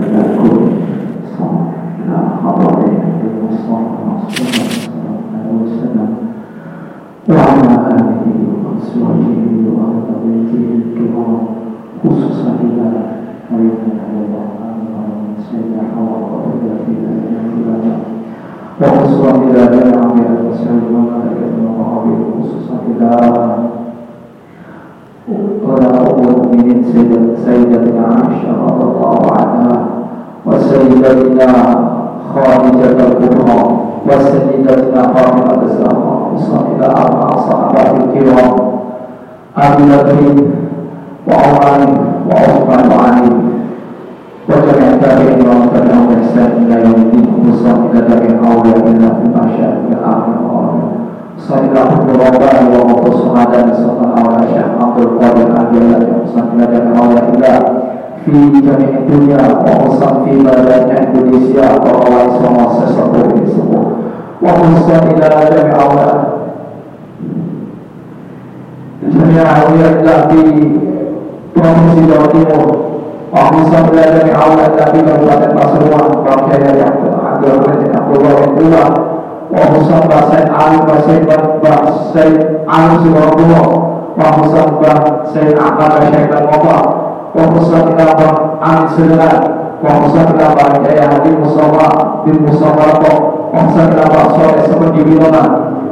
ذلك وخصوصا إلى جميع أنبياء المرسلين وملائكة المقربين خصوصا إلى ولا أم المؤمنين سيدتنا عائشة رضي الله عنها وسيدتنا خادجة الكبرى وسيدتنا فاطمة الزهراء إلى أربع صحابة الكرام أبي بكر وعمر في جميع الدنيا وخصوصا في بلد إندونيسيا وروائس ومؤسسة في semua وخصوصا إلى جميع أولاد جميع أولياء الله في provinsi Jawa Timur وخصوصا إلى جميع أولاد في Kabupaten Pasuruan Bapak yang Abdul Abdullah yang وحسن سيد علي وسيد سيد علي سبحان الله وحسن سيد أحمد شيخ الوفا وحسن إلى علي سلمان وحسن إلى جاي هدي مصطفى بن مصطفى وحسن إلى صالح seperti Bilona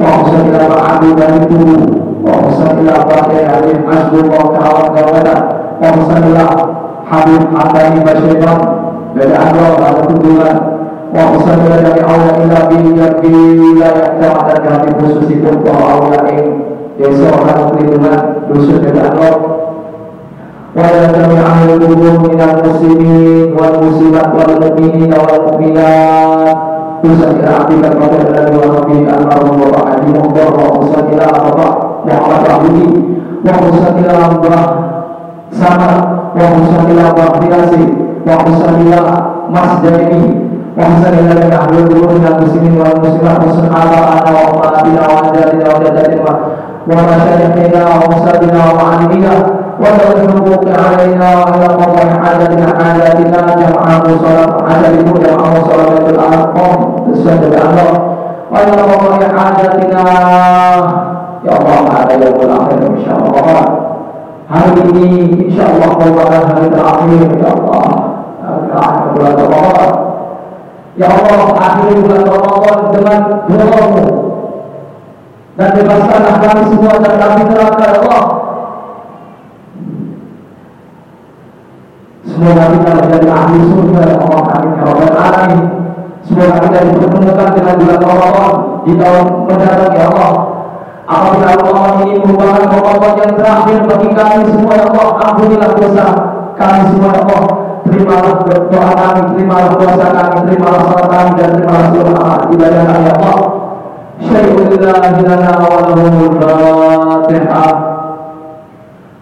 وحسن إلى عبد dari tubuh وحسن إلى جاي هدي Asbullah kawan kawanan وحسن إلى Habib Atani Basyidan dari Allah ada kunjungan وأصلي dari Allah ila bi wilayah dan kami khususipun para Allah yang desa orang perlindungan dusun dan Allah وإلى جميع أهل القبور من المسلمين والمسلمات والمؤمنين والمؤمنات وصل إلى عبدك الرجل الذي ونبيك المرء وعلي مقدر وصل إلى أبا محمد عبدي وصل إلى أبا سما وصل إلى أبا فياسي وصل إلى مسجد واحسن الى نحن الدور من المسلمين والمسلمات وسن اباءنا وامهاتنا واجدادنا وجداتنا ومشايخنا ومستاذنا ومعلمينا وذوي الحقوق علينا وعلى قضاء حاجتنا حاجاتنا جمعا وصلاة حاجتكم جمعا وصلاة الارقام تسجد الله وعلى قضاء حاجتنا يا الله هذا يوم الآخر ان شاء الله hari ini insya Allah merupakan hari terakhir ya Allah terakhir bulan Ramadan Ya Allah, akhiri bulan Ramadan dengan doamu dan bebaskanlah kami semua dari api neraka ya Allah. Semoga kita menjadi ahli surga ya Allah amin ya Allah alamin. Semoga kita dipertemukan dengan bulan Ramadan di tahun mendatang ya Allah. Apabila Allah ini merupakan Ramadan yang terakhir bagi kami semua ya Allah, ampunilah dosa kami semua ya Allah terimalah doa kami, terimalah puasa kami, terimalah salat kami dan terimalah seluruh ibadah kami ya Allah. Syai'ulillahi lana wa lahumul fatihah.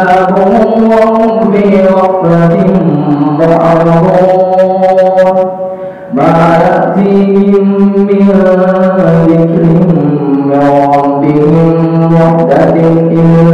حسابهم وهم في غفلة من ذكر ربهم محدث إلا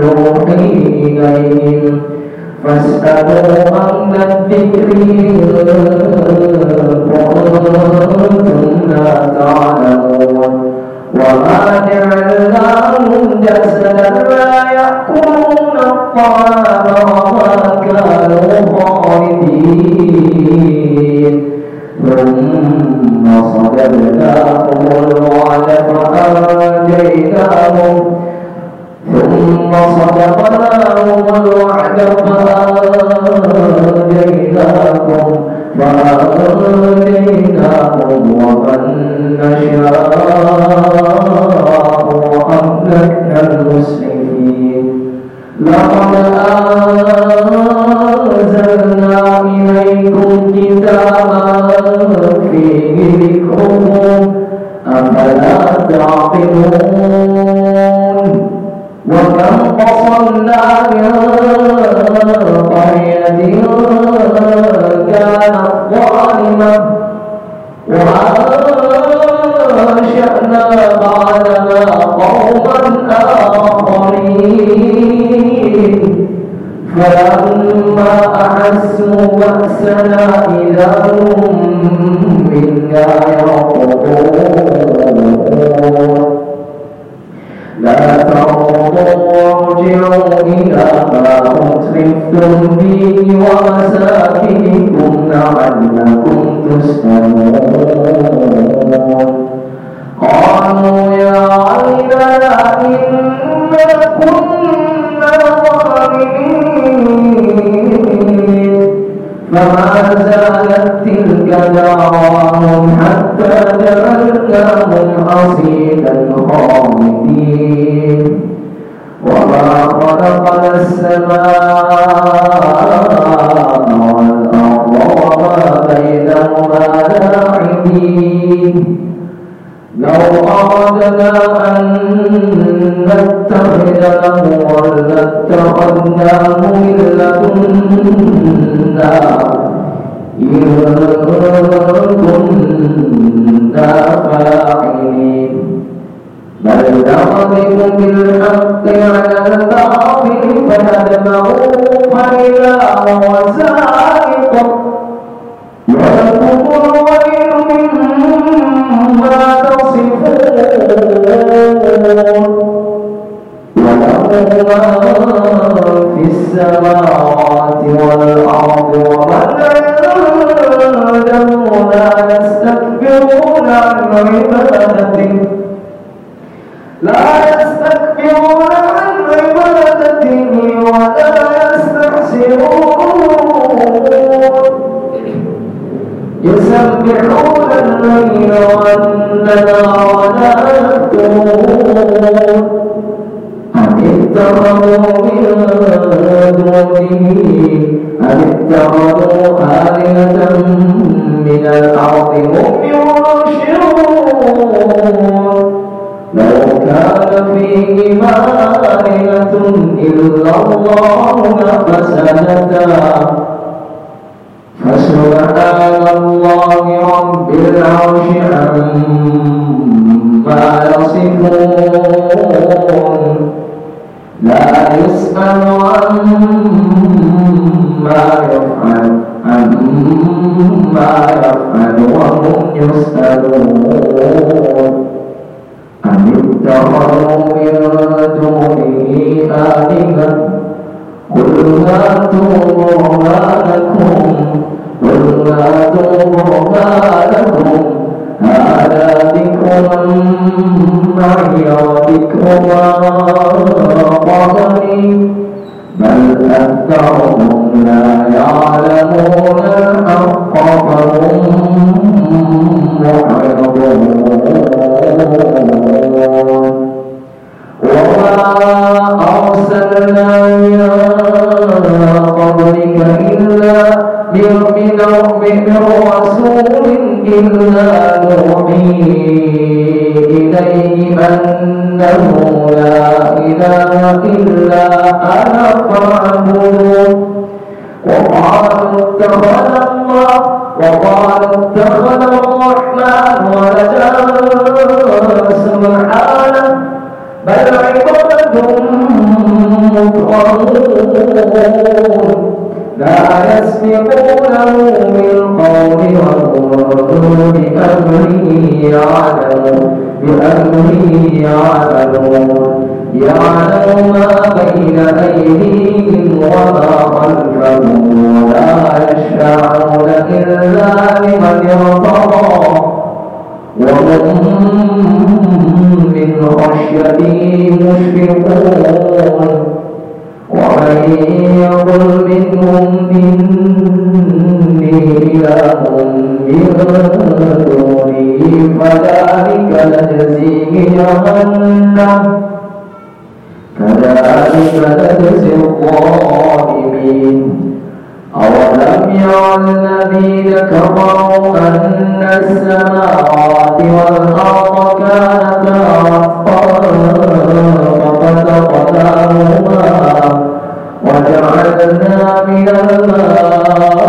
نوحي إليهم فاسألوا الذكر كنتم لا تعلمون. وما جعلناهم جسدا لا يأكلون الطعام وما كانوا خالدين ثم صددناهم الوعد فأنجيناهم ثم صدقناهم الوعد فأنجيناكم فأنجيناهم ومن نشاء وأهلكنا لو أردنا أن نتخذ لهوا لاتخذناه من لدنا. إن كنا فاعلين. بل نقذف بالحق على الباطل فندمغه فإذا هو زاهق ولكم لا يستكبرون عن عبادته ولا يستحسرون يسبحون الليل والنهار ولا يفترون أم اتخذوا من دونه أم اتخذوا آلهة من الأرض هم ينشرون لو كان فيهما آلهة إلا الله لفسدتا فسبحان يسألون أم اتخذوا من دونه آلهة قل هاتوا برهانكم قل هاتوا برهانكم هذا ذكر معي وذكر قبلي بل أكثرهم لا يعلمون يسبقونه بالقول وهم بأمره يعلمون بأمره يعلمون يعلم ما بين أيديهم وما خلفهم ولا يشفعون إلا لمن ارتضى. وهم من خشيته مشفقون. ومن يقل منهم إني إله من دونه فذلك نجزيه جهنم كذلك نجزي الظالمين أولم يرى الذين كفروا أن السماوات والأرض كانتا رفقا وجعلنا من الماء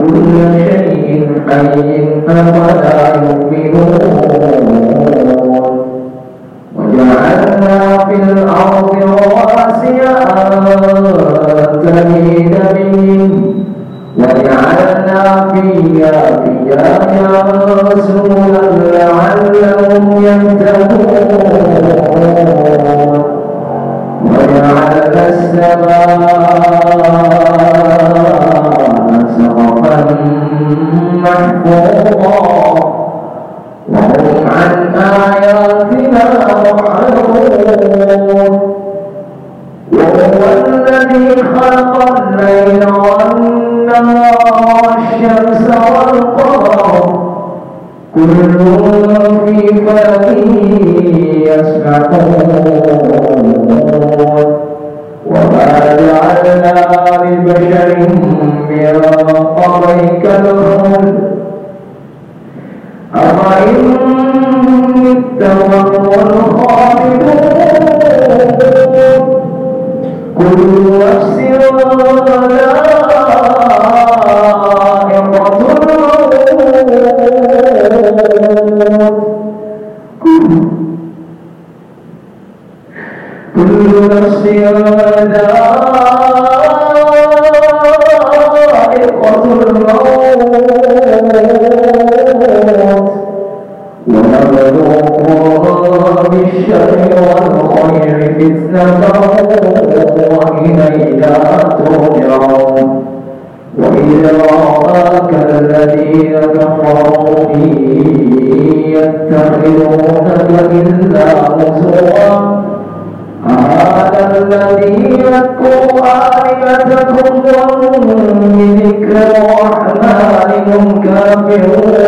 كل شيء حي أفلا يؤمنون نفس كل الذي آلهتكم وهم بذكر الرحمن هم كافرون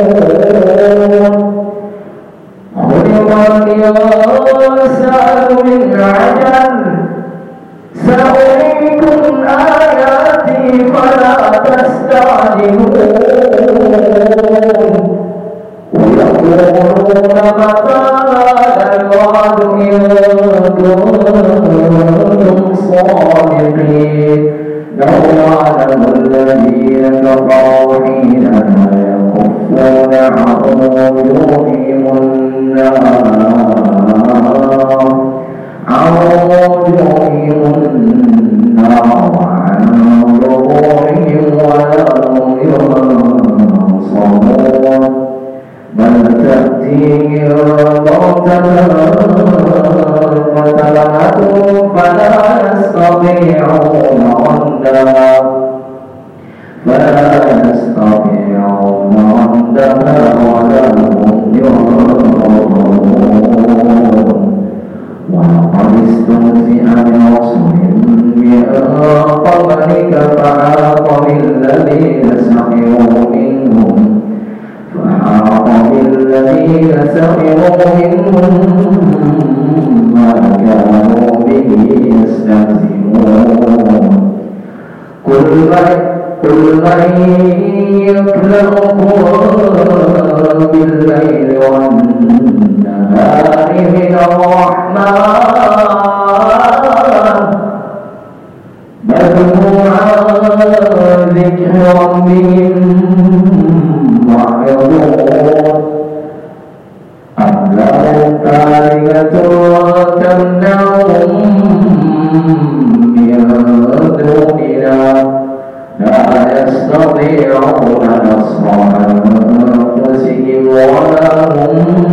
فلا يستطيعون ردا فلا يستطيعون استهزئ برسل من قبلك فحاق بالذين سخروا منهم فحاق بالذين سخروا منهم ما كانوا به يستهزئون كل من قل من يكلأكم بالليل والنهار من الرحمن عن ذكر ربهم معرضون أم لهم آلهة تمنعهم من دوننا لا يستطيعون نصر ولا هم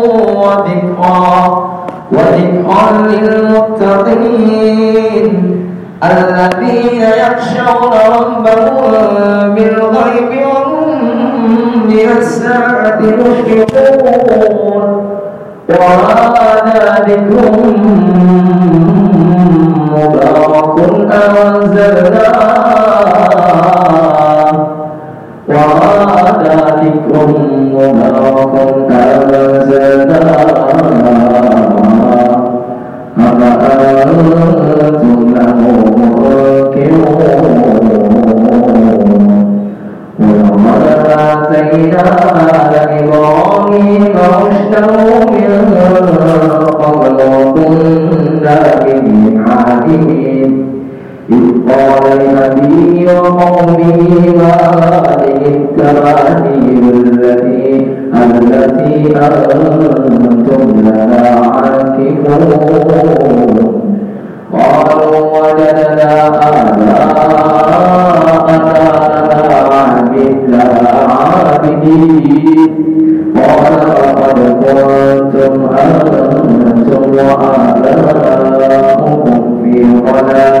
وذكرا وذكرا للمتقين. الذين يخشون ربهم بالغيب وهم من الساعة مشركون وهذا ذكر مبارك أنزلناه التي أنتم لنا عاكفون. قالوا وجدنا آباءنا لنا عابدين قال لقد كنتم أنتم وآباؤكم في ضلال.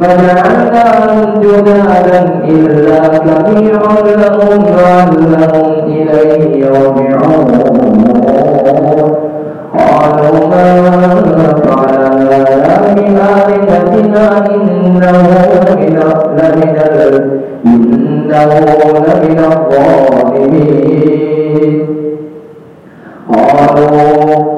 فجعلناهم جدادا إلا كبيرا لهم لعلهم إليه يرجعون. قالوا ما فعل بآلهتنا إنه لمن إنه لمن الظالمين. قالوا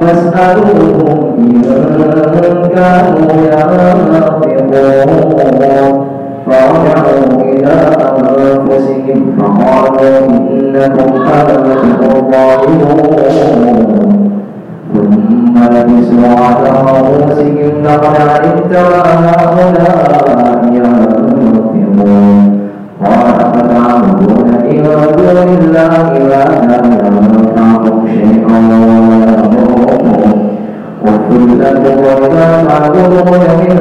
فاسألوهم إن كانوا ينطقون فرجعوا إلى أنفسهم فقالوا إنكم أنتم الظالمون ثم لبسوا على رؤوسهم لقد علمت ما هؤلاء ينطقون تعبدون من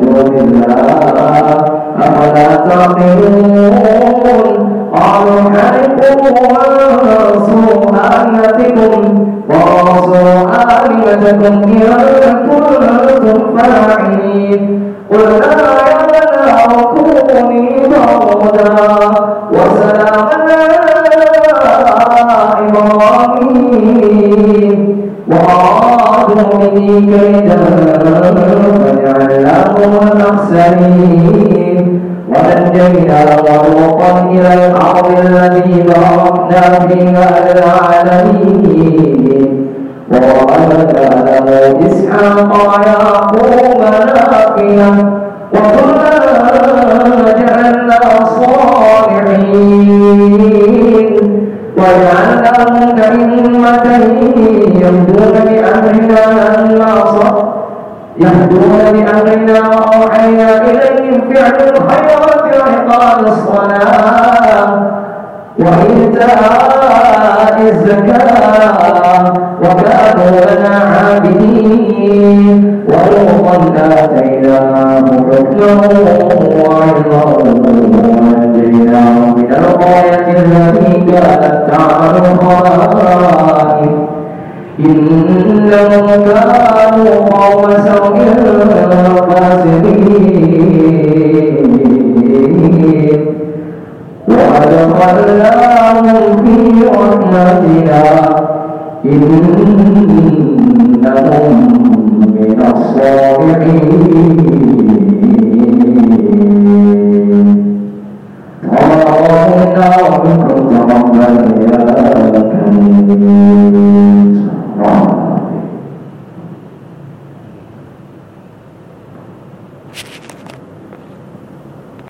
دون الله أفلا تعقلون قالوا حرقوا وانصروا آلهتكم وانصروا آلهتكم إن كنتم فاعلين قلنا يا نار كوني بردا وسلاما على إبراهيم وأرادوا به كيدا فجعلناهم الأخسرين ونجينا ولوطا إلى الأرض التي باركنا فيها للعالمين ووهبنا له إسحاق ويعقوب نافيا وكلا جعلنا صالحين وجعلناهم أئمة يهدون بأمرنا لما يهدون بأمرنا وأوحينا إليهم فعل الخيرات وإقام الصلاة. وإيتاء الزكاة وكانوا لنا عابدين. ولوطا آتيناه حكما وعلما ونجيناه من الغاية التي كانت تعمل الخائف كانوا